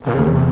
I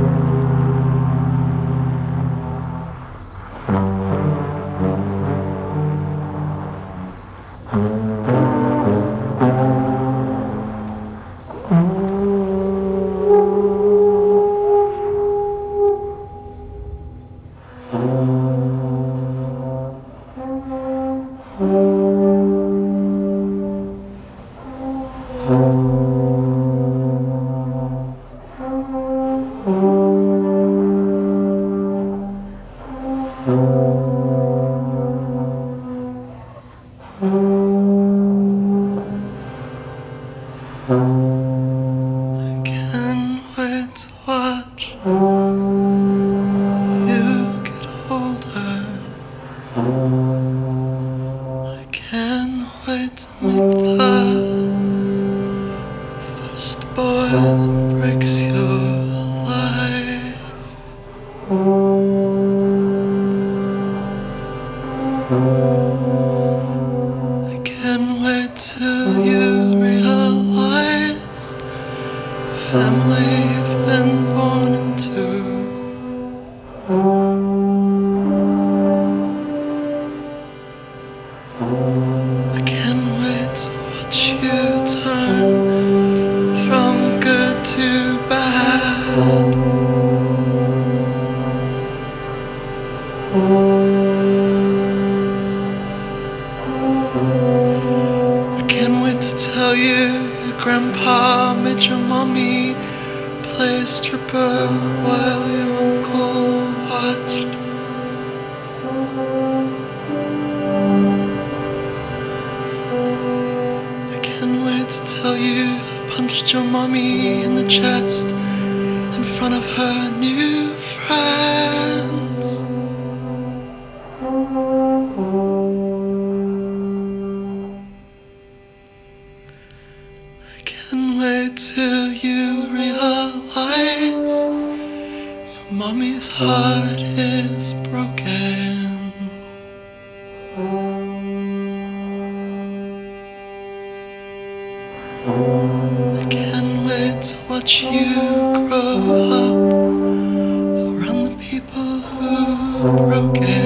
I can't wait to watch you get older. I can't wait to make the I can't wait till you can't to tell you your grandpa made your mommy play stripper while your uncle watched. I can't wait to tell you I punched your mommy in the chest in front of her new friends. Mommy's heart is broken. I can't wait to watch you grow up around the people who broke it.